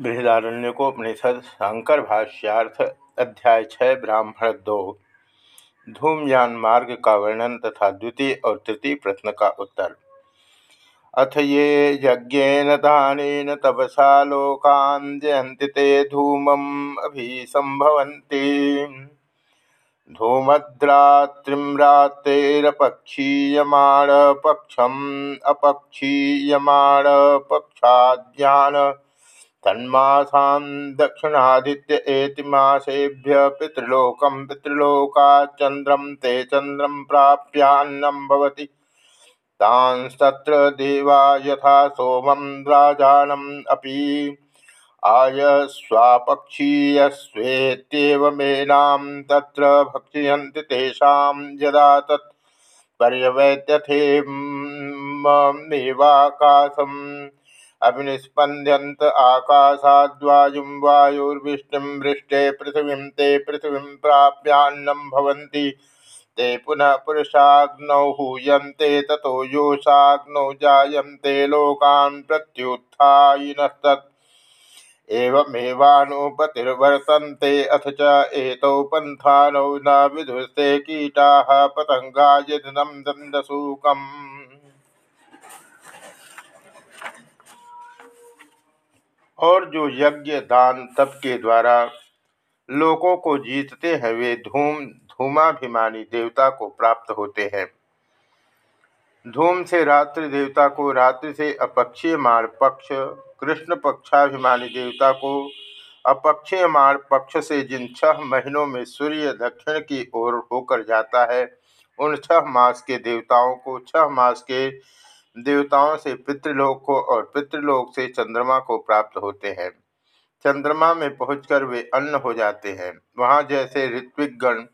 बृहदारण्यकोपनिषद शंकर भाष्यार्थ अध्याय छः ब्राह्मण दो। धूमयान मार्ग का वर्णन तथा द्वितीय और तृतीय प्रश्न का उत्तर। अथ ये यज्ञेन दान तपसा लोकान् जयन्ति ते धूमम् अभिसम्भवन्ति अपक्षीयमाण पक्षाद्यान तन्मासां दक्षिणादित्य एति मासेभ्य पितृलोकं पितृलोकाच्चन्द्रं ते चन्द्रं प्राप्यान्नं भवति। तांस्तत्र देवा यथा सोमं राजानम् अपि। आय स्वापक्षीयस्वेत्येवमेनां तत्र भक्षयन्ति तेषां यदा तत् पर्यवैत्यथेमेवाकाशम् अभिनिस्पंद्यंत आकाशाद्वायुं वायुर्वृष्टिं वृष्टे पृथ्वी ते पृथ्वी प्राप्यान्नं भवन्ति। ते पुनः पुरुषाग्नौ हूयन्ते, ततो योषाग्नौ जायन्ते, लोकान् प्रत्युत्थायिनस्तत्। एवमेवानुपतिर्वर्तन्ते अथ च एतौ पन्थानौ न विधुस्ते कीटाः पतङ्गा यदिदं दन्दसूकम्। और जो यज्ञ दान तप के द्वारा लोगों को जीतते हैं, वे धूम, धूमाभिमानी देवता को प्राप्त होते हैं। धूम से रात्रि देवता को, रात्रि से अपक्षीय मार पक्ष, कृष्ण पक्षाभिमानी देवता को, अपक्षीय मार पक्ष से जिन छह महीनों में सूर्य दक्षिण की ओर होकर जाता है, उन छह मास के देवताओं को, छह मास के देवताओं से पितृलोक को और पितृलोक से चंद्रमा को प्राप्त होते हैं। चंद्रमा में पहुंचकर वे अन्न हो जाते हैं। वहाँ जैसे ऋत्विक गण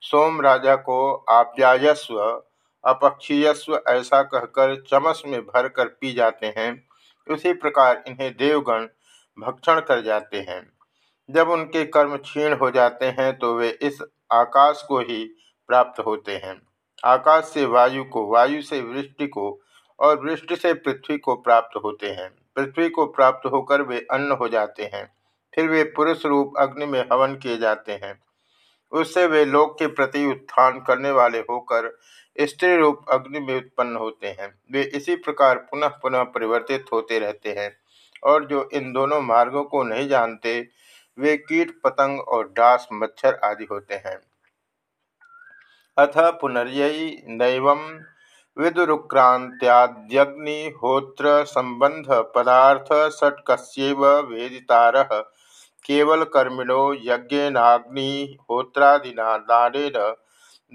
सोम राजा को आप्यायस्व, अपक्षीयस्व ऐसा कहकर चमस में भर कर पी जाते हैं। उसी प्रकार इन्हें देवगण भक्षण कर जाते हैं। जब उनके कर्म क्षीण हो जाते हैं तो वे इस आकाश को ही प्राप्त होते हैं। आकाश से वायु को, वायु से वृष्टि को और वृष्टि से पृथ्वी को प्राप्त होते हैं। पृथ्वी को प्राप्त होकर वे अन्न हो जाते हैं। फिर वे पुरुष रूप अग्नि में हवन किए जाते हैं। उससे वे लोक के प्रति उत्थान करने वाले होकर स्त्री रूप अग्नि में उत्पन्न होते हैं। वे इसी प्रकार पुनः पुनः परिवर्तित होते रहते हैं और जो इन दोनों मार्गों को नहीं जानते, वे कीट, पतंग और डास, मच्छर आदि होते हैं। अथ पुनर्ययी नैव विदुरुक्रांत्याद्यग्निहोत्र संबंध पदार्थ षटकस्यैव वेदितारः। केवलकर्मिणो यज्ञेनाग्निहोत्रादिना दानेन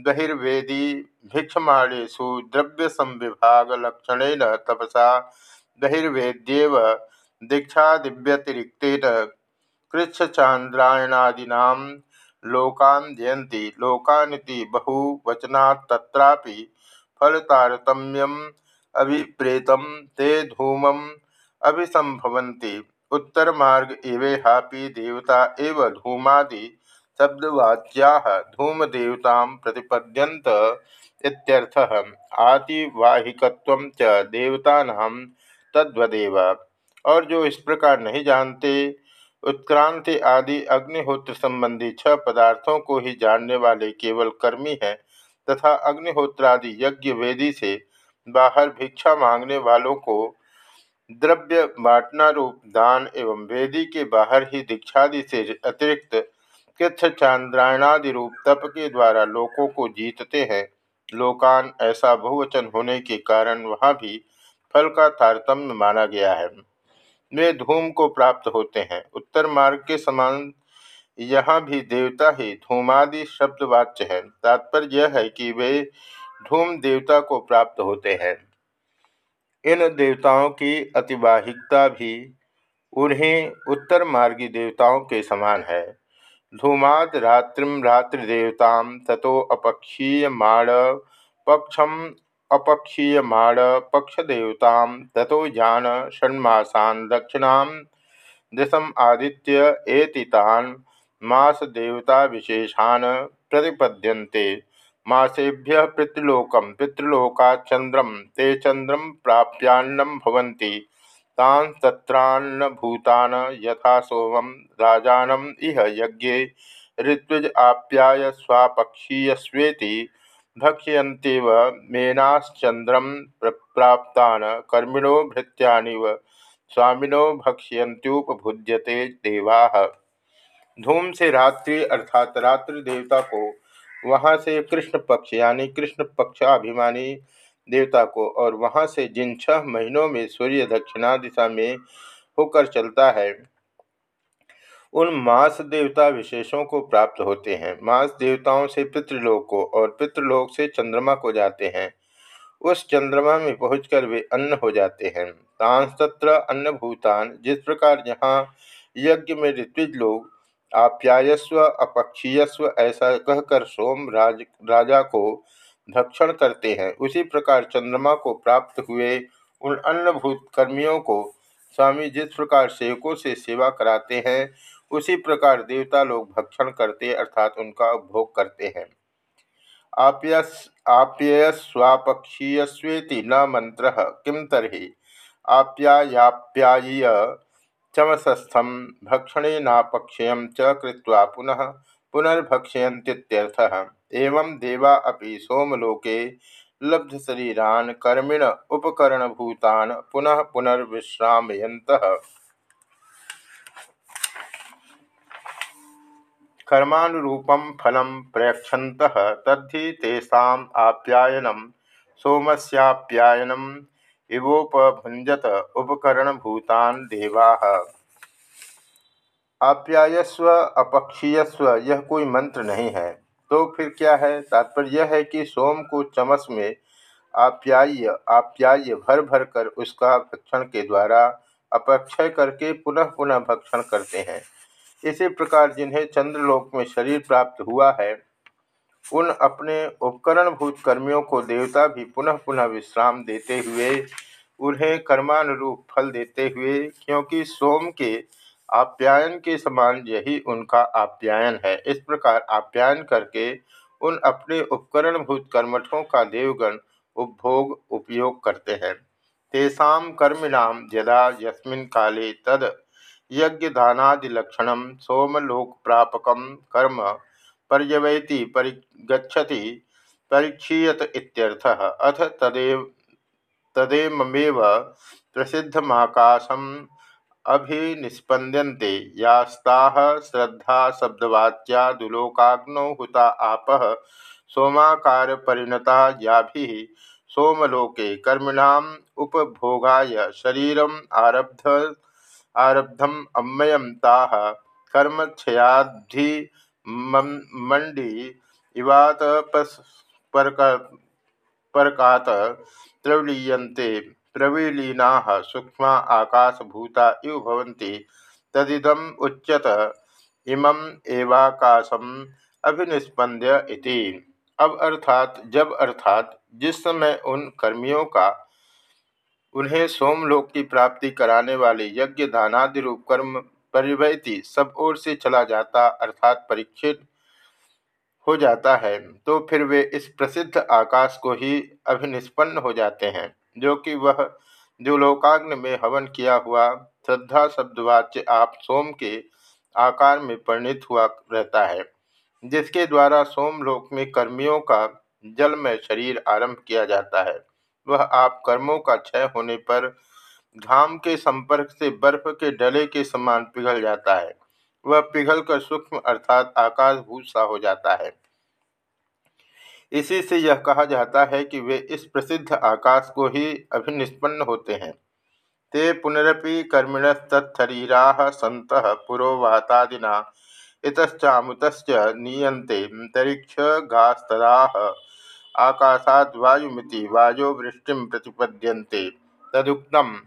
बहिर्वेदी भिक्षमाणेषु द्रव्यसंविभागलक्षणेन तपसा बहिर्वेद्येव दीक्षादिव्यतिरिक्तेन कृच्छचान्द्रायणादीनां लोकान् जयन्ति। लोकानिति बहुवचनात्तत्रापि फलतारतम्यम अभिप्रेतम ते धूमम अभिसंभवन्ति उत्तर मार्ग एवेहापि देवता एव धूमादि शब्दवाच्या धूमदेवता प्रतिपद्यन्त इत्यर्थः। आतिवाहिकत्वं च देवतानां तद्वदेव। और जो इस प्रकार नहीं जानते, उत्क्रांति आदि अग्निहोत्र संबंधी छह पदार्थों को ही जानने वाले केवल कर्मी हैं। तथा अग्निहोत्रादि यज्ञ वेदी से बाहर भिक्षा मांगने वालों को द्रव्य बांटना रूप दान एवं वेदी के बाहर ही दीक्षादि से अतिरिक्त कृच्छ चांद्रायणादि रूप तप के द्वारा लोकों को जीतते हैं। लोकान ऐसा बहुवचन होने के कारण वहाँ भी फल का तारतम्य माना गया है। वे धूम को प्राप्त होते हैं। उत्तर मार्ग के समान यहाँ भी देवता ही धूमादि शब्द वाच्य है। तात्पर्य यह है कि वे धूम देवता को प्राप्त होते हैं। इन देवताओं की अतिवाहिकता भी उन्हें उत्तर मार्गी देवताओं के समान है। धूमाद रात्रिम रात्रिदेवता ततो अपक्षीय माण पक्षम अपक्षीय माण पक्षदेवता ततो जान षण्मासान दक्षिणाम दिशम आदित्य एतितान मास देवता विशेषान प्रतिपद्यन्ते। मासेभ्य पितृलोकम पितृलोका चंद्रम ते चंद्रम प्राप्यान्नम तान तत्रान्न भूतान यथा सोमम राजानम इह यज्ञे। ऋत्विज आप्याय स्वापक्षीयस्वेति। भक्ष्यन्तेव मेनाश्चंद्रम प्राप्तान कर्मिणो भृत्यानिव। स्वामिनो भक्ष्यन्त्युपभुज्यते देवा। धूम से रात्रि अर्थात रात्रि देवता को, वहाँ से कृष्ण पक्ष यानी कृष्ण पक्षाभिमानी देवता को और वहाँ से जिन छह महीनों में सूर्य दक्षिणा दिशा में होकर चलता है, उन मास देवता विशेषों को प्राप्त होते हैं। मास देवताओं से पितृलोक को और पितृलोक से चंद्रमा को जाते हैं। उस चंद्रमा में पहुंचकर वे अन्न हो जाते हैं। तांस्तत्र अन्न भूतान जिस प्रकार यहाँ यज्ञ में ऋत्विज लोग आप्यायस्व, अपक्षीयस्व ऐसा कहकर सोम राज, राजा को भक्षण करते हैं। उसी प्रकार चंद्रमा को प्राप्त हुए उन अन्नभूत कर्मियों को स्वामी जिस प्रकार सेवकों से सेवा कराते हैं, उसी प्रकार देवता लोग भक्षण करते अर्थात उनका उपभोग करते हैं। आप्यस आप्ययस्वापक्षीयस्वेति न मंत्र किम तरी आप्यायाप्यायीय चमसस्थम भक्षणेनापक्षय च कृत्वा पुनः पुनर्भक्षयन्तीत्यर्थः एवं देवा अपि सोमलोके लब्धशरीरान् कर्मिण उपकरणभूतान् पुनः पुनर्विश्रामयन्तः। कर्मानुरूपं फलं प्रयक्षन्तः तद्धि तेषाम् आप्यायनं सोमस्याप्यायनम् इवोपभुंजत उपकरणभूतान देवा। आप्यायस्व, अपक्षीयस्व, यह कोई मंत्र नहीं है। तो फिर क्या है? तात्पर्य यह है कि सोम को चमस में आप्याय आप्याय भर भर कर उसका भक्षण के द्वारा अपक्षय करके पुनः पुनः भक्षण करते हैं। इसी प्रकार जिन्हें चंद्रलोक में शरीर प्राप्त हुआ है उन अपने उपकरणभूत कर्मियों को देवता भी पुनः पुनः विश्राम देते हुए, उन्हें कर्मानुरूप फल देते हुए, क्योंकि सोम के आप्यायन के समान यही उनका आप्यायन है। इस प्रकार आप्यायन करके उन अपने उपकरणभूत कर्मठों का देवगण उपभोग उपयोग करते हैं। तेषा कर्मिणाम यदा यस्मिन् काले तद यज्ञदानादिलक्षण सोमलोक प्रापक कर्म पर्यवैति परिगछति परीक्षीयत इत्यर्थः। अथ तदेव तदेमेव प्रसिद्धमाकाशम अभिनिस्पंदन्ते यास्ताः श्रद्धा शब्दवाच्या दुलोकाग्नौ हुता आपः सोमाकार परिणता याभिः सोमलोके कर्मिणाम उपभोगाय शरीरम आरब्ध आरब्धम अम्मयम ताः कर्मक्षयाधि मंडी इवात परकात प्रवलीयन्ते प्रविलीना सूक्ष्म आकाशभूता इव भवन्ति, तदिदम उच्यत इमं एवाकाशम अभिनिष्पंद्य इति। अब अर्थात, जब अर्थात, जिस समय उन कर्मियों का, उन्हें सोमलोक की प्राप्ति कराने वाले यज्ञ दानादि रूप कर्म परिवैती सब ओर से चला जाता अर्थात परीक्षित हो जाता है तो फिर वे इस प्रसिद्ध आकाश को ही अभिनिष्पन्न हो जाते हैं, जो कि वह जो लोकाग्न में हवन किया हुआ श्रद्धा शब्दवाच्य आप सोम के आकार में परिणित हुआ रहता है, जिसके द्वारा सोमलोक में कर्मियों का जल में शरीर आरंभ किया जाता है। वह आप कर्मों का क्षय होने पर घाम के संपर्क से बर्फ़ के डले के समान पिघल जाता है। वह पिघल कर सूक्ष्म अर्थात आकाशभूत सा हो जाता है। इसी से यह कहा जाता है कि वे इस प्रसिद्ध आकाश को ही अभिनिष्पन्न होते हैं। ते पुनरपि कर्मिणस्तरीरा सत पुरोवातादिना इतश्चामुत नीयते अंतरिक्ष घास्तरा आकाशाद वायुमिति वायो वृष्टि प्रतिपद्यन्ते। तदुक्तम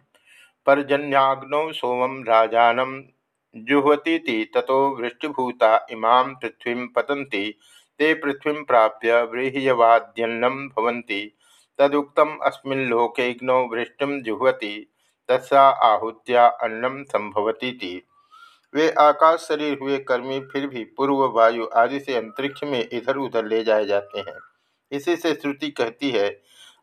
पर्जन्याग्नौ सोमं राजानं जुह्वती ततो वृष्टिभूता इमां पृथ्वी पतंती ते पृथ्वी प्राप्य व्रीह्यवाद्यन्नं भवन्ति। तदुक्तम् वृष्टि जुहति तस्या आहुत्या अन्नम संभवती वे आकाश शरीर हुए कर्मी फिर भी पूर्व वायु आदि से अंतरिक्ष में इधर उधर ले जाए जाते हैं। इसी से श्रुति कहती है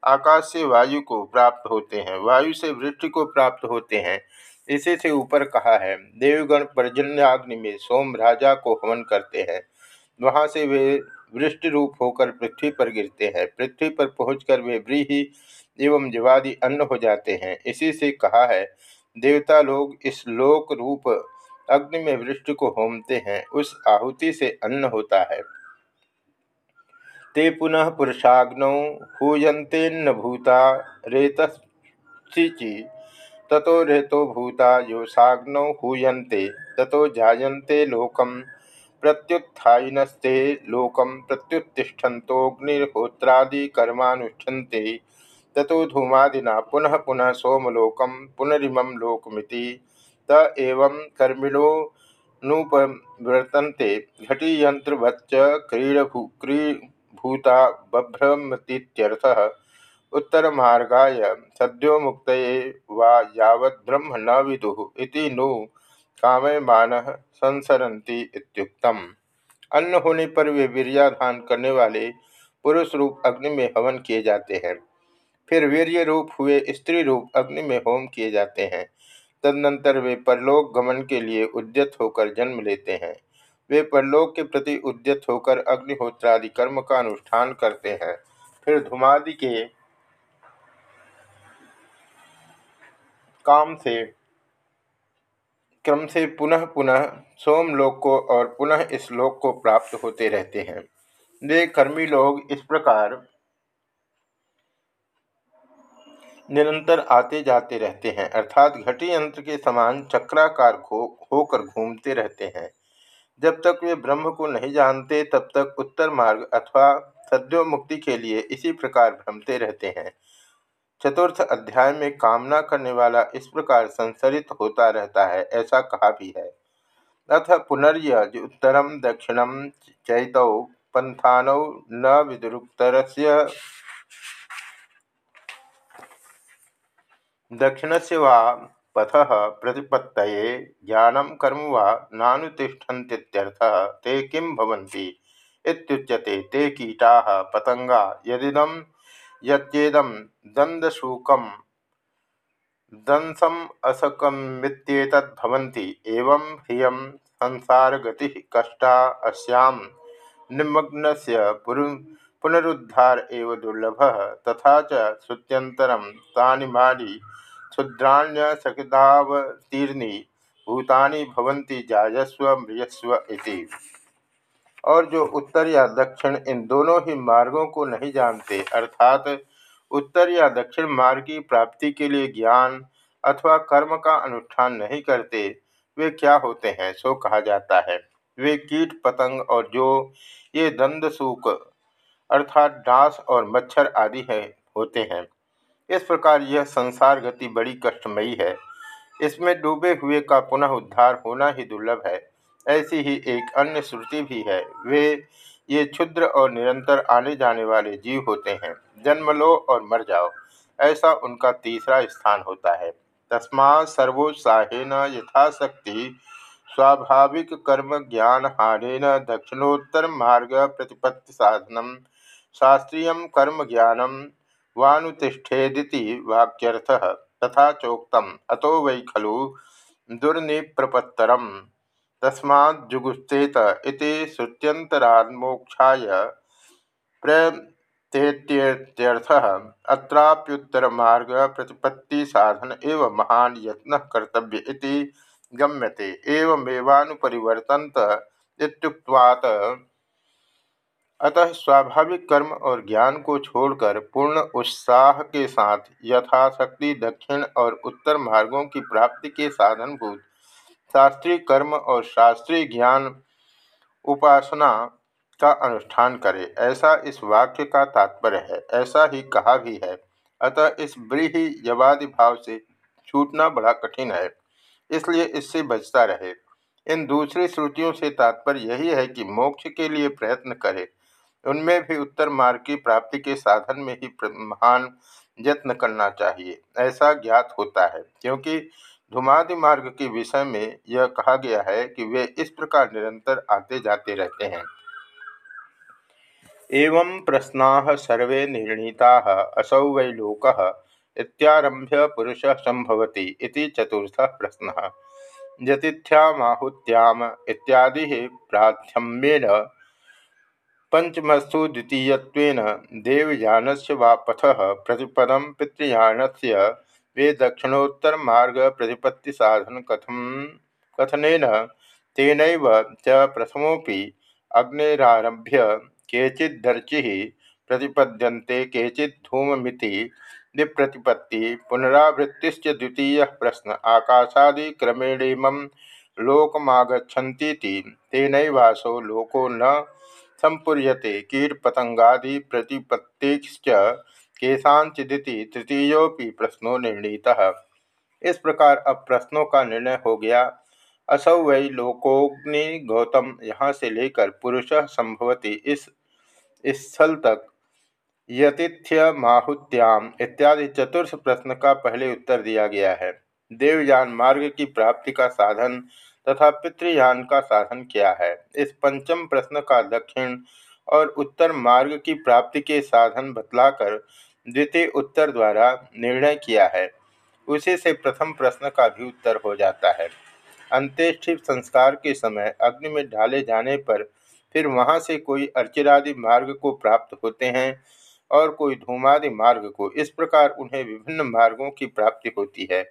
आकाश से वायु को प्राप्त होते हैं। वायु से वृष्टि को प्राप्त होते हैं। इसी से ऊपर कहा है, देवगण पर्जन्याग्नि में सोम राजा को हवन करते हैं। वहाँ से वे वृष्टि रूप होकर पृथ्वी पर गिरते हैं। पृथ्वी पर पहुंचकर वे व्रीही एवं जीवादि अन्न हो जाते हैं। इसी से कहा है, देवता लोग इस लोक रूप अग्नि में वृष्टि को होमते हैं। उस आहुति से अन्न होता है। ते पुनः पुरुषाग्नौ हूयन्तेन्न भूता रेतसिचि ततो रेतो भूता योषाग्नौ हूयन्ते, ततो जायन्ते लोकम प्रत्युत्थायिनस्ते लोकम कर्मानुष्ठन्ते ततो धूमादिना पुनः पुनः सोमलोकम पुनरिमं लोकमिति। त एवं कर्मिणो नुपवर्तन्ते घटीयंत्रवच्च क्रीडभू क्री भूता बभ्रमतीत्यर्थः। उत्तरमार्गाय सद्यो मुक्त वा यावत् ब्रह्म न विदुः इति नु कामयमान संसरती इत्युक्तम। अन्न होने पर वे वीरियाधान करने वाले पुरुष रूप अग्नि में हवन किए जाते हैं। फिर वीर्य रूप हुए स्त्री रूप अग्नि में होम किए जाते हैं। तदनंतर वे परलोक गमन के लिए उद्यत होकर जन्म लेते हैं। वे परलोक के प्रति उद्यत होकर अग्निहोत्रादि कर्म का अनुष्ठान करते हैं। फिर धुमादि के काम से, क्रम से पुनः पुनः सोमलोक को और पुनः इस लोक को प्राप्त होते रहते हैं। वे कर्मी लोग इस प्रकार निरंतर आते जाते रहते हैं, अर्थात घटी यंत्र के समान चक्राकार होकर घूमते रहते हैं। जब तक वे ब्रह्म को नहीं जानते, तब तक उत्तर मार्ग अथवा सद्यो मुक्ति के लिए इसी प्रकार भ्रमते रहते हैं। चतुर्थ अध्याय में कामना करने वाला इस प्रकार संसरित होता रहता है, ऐसा कहा भी है। अथ पुनर्यज उत्तरम दक्षिणम चैतौ पंथानौ न विदुरुत्तर दक्षिण से वा पथ प्रतिपत्त ज्ञान कर्म वा नानुतिष्ठन्तीत्यर्थः ते किं ते कीटा पतंगा यदिदं यच्चेदं दन्दशूकं दंसम असकमित्येतद्भवन्ति एवं ह्रियं संसारगतिः कष्टा अस्यां निमग्नस्य पुनरुद्धार एव दुर्लभ तथा च श्रुत्यंतरम तानिमानी क्षुद्राण्यसकितावतीर्णी भूतानी भवंती जायस्व मृयस्व इति। और जो उत्तर या दक्षिण इन दोनों ही मार्गों को नहीं जानते, अर्थात उत्तर या दक्षिण मार्ग की प्राप्ति के लिए ज्ञान अथवा कर्म का अनुष्ठान नहीं करते, वे क्या होते हैं, सो कहा जाता है। वे कीट, पतंग और जो ये दंद दंदसूक अर्थात डांस और मच्छर आदि है, होते हैं। इस प्रकार यह संसार गति बड़ी कष्टमयी है। इसमें डूबे हुए का पुनः उद्धार होना ही दुर्लभ है। ऐसी ही एक अन्य श्रुति भी है, वे ये क्षुद्र और निरंतर आने जाने वाले जीव होते हैं। जन्म लो और मर जाओ, ऐसा उनका तीसरा स्थान होता है। तस्मा सर्वोत्साहेन यथाशक्ति, स्वाभाविक कर्म ज्ञान हारेन दक्षिणोत्तर मार्ग प्रतिपत्ति साधनम, शास्त्रीय कर्म ज्ञानम वानुतिष्ठेदिति वाक्यर्थः तथा चोक्तम्। अतो वै खलु दुर्निप्रपत्तरम्। तस्माज्जुगुप्सेत इति श्रुत्यन्तरान्मोक्षाय प्रत्येत्यर्थः अत्राप्युत्तरमार्ग प्रतिपत्तिसाधन एव महान् यत्नः कर्तव्य इति गम्यते। एवमेवानुपरिवर्तन्त इत्युक्त्वात् अतः स्वाभाविक कर्म और ज्ञान को छोड़कर पूर्ण उत्साह के साथ यथाशक्ति दक्षिण और उत्तर मार्गों की प्राप्ति के साधनभूत शास्त्रीय कर्म और शास्त्रीय ज्ञान उपासना का अनुष्ठान करे। ऐसा इस वाक्य का तात्पर्य है। ऐसा ही कहा भी है। अतः इस ब्रीही यवादि भाव से छूटना बड़ा कठिन है। इसलिए इससे बचता रहे। इन दूसरी श्रुतियों से तात्पर्य यही है कि मोक्ष के लिए प्रयत्न करे। उनमें भी उत्तर मार्ग की प्राप्ति के साधन में ही महान यत्न करना चाहिए, ऐसा ज्ञात होता है। क्योंकि धुमादि मार्ग के विषय में यह कहा गया है कि वे इस प्रकार निरंतर आते जाते रहते हैं। एवं प्रश्ना सर्वे निर्णीता असौ वै लोक इत्यारभ्य पुरुष संभवती चतुर्थ प्रश्न। यतिथ्यामाहुत्याम इत्यादि प्राथम्येन पंचमस्तु द्वितीयत्वेन देवयानस्य वा पथः प्रतिपदं पितृयानस्य वे दक्षिणोत्तरमार्ग प्रतिपत्तिसाधन कथम। कथनेन तेनैव च प्रथमोपि अग्नेरारभ्य केचिदर्चि प्रतिपद्यन्ते केचिद्धूममिति विप्रतिपत्ति पुनरावृत्तिश्च द्वितीय प्रश्न। आकाशादि क्रमेणेमं लोकमागछन्तीति तेनैवासो लोको न संपूर्यते कीटपतंगादि प्रतिपत्तिश्च केशांचिदिति तृतीयोपि प्रश्नो निर्णीतः। इस प्रकार अब प्रश्नों का निर्णय हो गया। असौ वै लोकोग्नि गौतम यहाँ से लेकर पुरुष संभवती इस स्थल तक। यतिथ्य माहुत्याम इत्यादि चतुर्थ प्रश्न का पहले उत्तर दिया गया है। देवयान मार्ग की प्राप्ति का साधन तथा पितृयान का साधन क्या है। इस पंचम प्रश्न का दक्षिण और उत्तर मार्ग की प्राप्ति के साधन बतलाकर द्वितीय उत्तर द्वारा निर्णय किया है। उसी से प्रथम प्रश्न का भी उत्तर हो जाता है। अंत्येष्टि संस्कार के समय अग्नि में ढाले जाने पर फिर वहाँ से कोई अर्चिरादि मार्ग को प्राप्त होते हैं और कोई धूमादि मार्ग को। इस प्रकार उन्हें विभिन्न मार्गों की प्राप्ति होती है।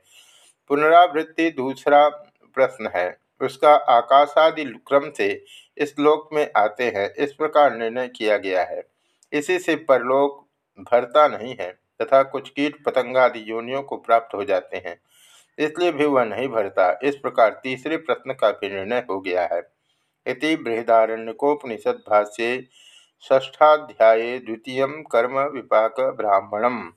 पुनरावृत्ति दूसरा प्रश्न है। उसका आकाशादि क्रम से इस लोक में आते हैं। इस प्रकार निर्णय किया गया है। इसी से परलोक भरता नहीं है तथा कुछ कीट पतंगादि योनियों को प्राप्त हो जाते हैं। इसलिए भी वह नहीं भरता। इस प्रकार तीसरे प्रश्न का भी निर्णय हो गया है। इति बृहदारण्यकोपनिषद भाष्ये ष्ठाध्याय द्वितीय कर्म विपाक ब्राह्मणम।